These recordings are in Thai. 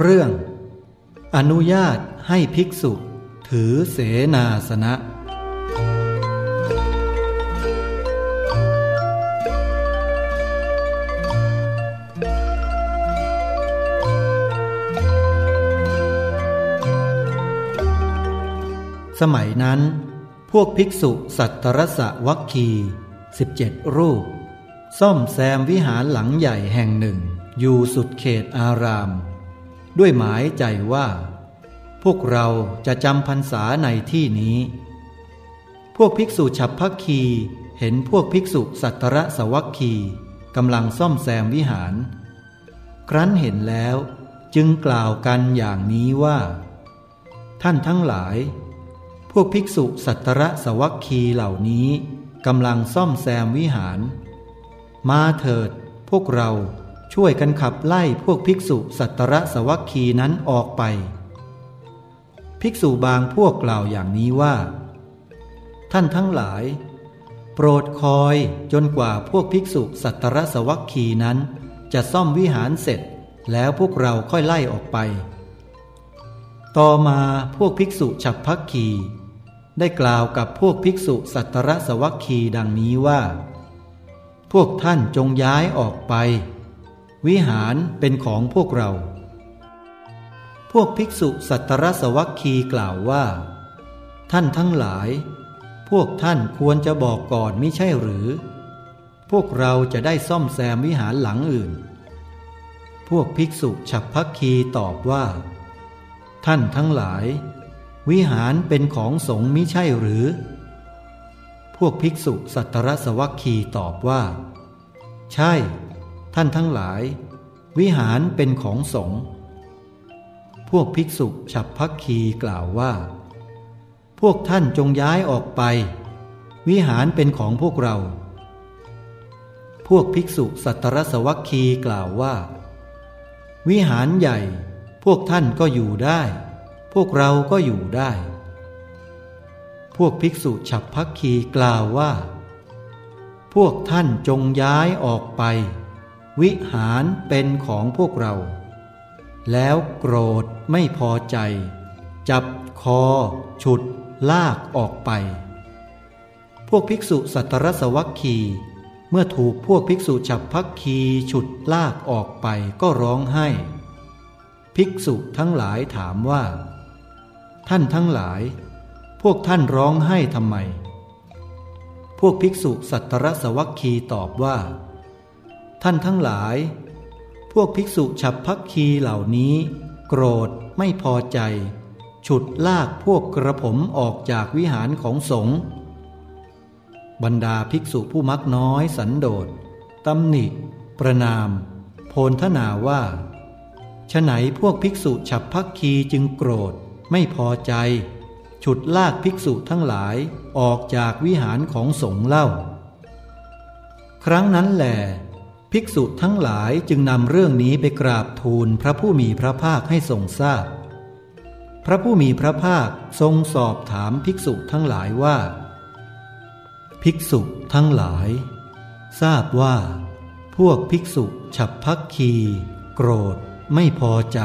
เรื่อง อนุญาตให้ภิกษุ ถือเสนาสนะ สมัยนั้น พวกภิกษุสัตตรสะวัคคีสิบเจ็ดรูป ซ่อมแซมวิหารหลังใหญ่แห่งหนึ่ง อยู่สุดเขตอาราม ด้วยหมายใจว่า พวกเราจะจำพรรษาในที่นี้ พวกภิกษุฉับพักคีเห็นพวกภิกษุสัตตรสวัคคีกำลังซ่อมแซมวิหาร ครั้นเห็นแล้วจึงกล่าวกันอย่างนี้ว่า ท่านทั้งหลาย พวกภิกษุสัตตรสวัคคีเหล่านี้กำลังซ่อมแซมวิหาร มาเถิดพวกเรา ช่วยกันขับไล่พวกภิกษุสัตตรสวัคคีนั้นออกไป ภิกษุบางพวกกล่าวอย่างนี้ว่า ท่านทั้งหลาย โปรดคอยจนกว่าพวกภิกษุสัตตรสวัคคีนั้น จะซ่อมวิหารเสร็จแล้วพวกเราค่อยไล่ออกไป ต่อมาพวกภิกษุฉับพักคีได้กล่าวกับพวกภิกษุสัตตรสวัคคีดังนี้ว่า พวกท่านจงย้ายออกไป วิหารเป็นของพวกเรา พวกภิกษุสัตตรสวัคคีกล่าวว่า ท่านทั้งหลาย พวกท่านควรจะบอกก่อนม่ใช่หรือ พวกเราจะได้ซ่อมแซมวิหารหลังอื่น พวกภิกษุฉับพักคีตอบว่า ท่านทั้งหลาย วิหารเป็นของสงฆ์มิใช่หรือ พวกภิกษุสัตตรสวัคคีตอบว่า ใช่ ท่านทั้งหลาย วิหารเป็นของสงฆ์พวกภิกษุฉับพักคีกล่าวว่า พวกท่านจงย้ายออกไป วิหารเป็นของพวกเรา พวกภิกษุสัตรสวัคคีกล่าวว่า วิหารใหญ่ พวกท่านก็อยู่ได้ พวกเราก็อยู่ได้ พวกภิกษุฉับพักคีกล่าวว่า พวกท่านจงย้ายออกไป วิหารเป็นของพวกเรา แล้วโกรธไม่พอใจ จับคอ ฉุด ลากออกไป พวกภิกษุสัตรสวัคคี เมื่อถูกพวกภิกษุฉับพักคีฉุดลากออกไปก็ร้องไห้ ภิกษุทั้งหลายถามว่า ท่านทั้งหลาย พวกท่านร้องไห้ทำไม พวกภิกษุสัตรสวัคคีตอบว่า ท่านทั้งหลาย พวกภิกษุฉับพักคีเหล่านี้ โกรธไม่พอใจ ฉุดลากพวกกระผมออกจากวิหารของสงฆ์บรรดาภิกษุผู้มักน้อยสันโดษตำหนิ ประนาม โพลทนาว่าฉไหนพวกภิกษุฉับพักคีจึงโกรธไม่พอใจ ฉุดลากภิกษุทั้งหลายออกจากวิหารของสงฆ์เล่า ครั้งนั้นแหละ ภิกษุทั้งหลายจึงนำเรื่องนี้ไปกราบทูลพระผู้มีพระภาคให้ทรงทราบพพระผู้มีพระภาคทรงสอบถามภิกษุทั้งหลายว่า ภิกษุทั้งหลาย ทราบว่า พวกภิกษุฉับพักคี โกรธ ไม่พอใจ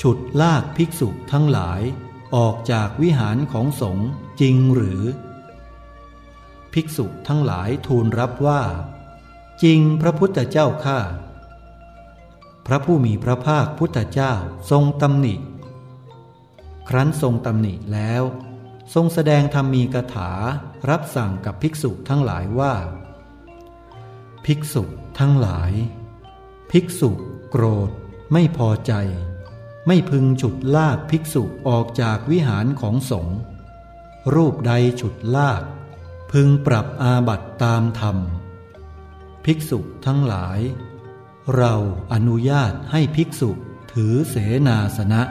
ฉุดลากภิกษุทั้งหลาย ออกจากวิหารของสงฆ์จริงหรือ ภิกษุทั้งหลายทูลรับว่า จริงพระพุทธเจ้าข้าพระผู้มีพระภาคพุทธเจ้าทรงตำหนิ ครั้นทรงตำหนิแล้ว ทรงแสดงธรรมีกถารับสั่งกับภิกษุทั้งหลายว่า ภิกษุทั้งหลาย ภิกษุโกรธไม่พอใจ ไม่พึงฉุดลากภิกษุออกจากวิหารของสงฆ์รูปใดฉุดลาก พึงปรับอาบัติตามธรรม ภิกษุทั้งหลาย เราอนุญาตให้ภิกษุถือเสนาสนะ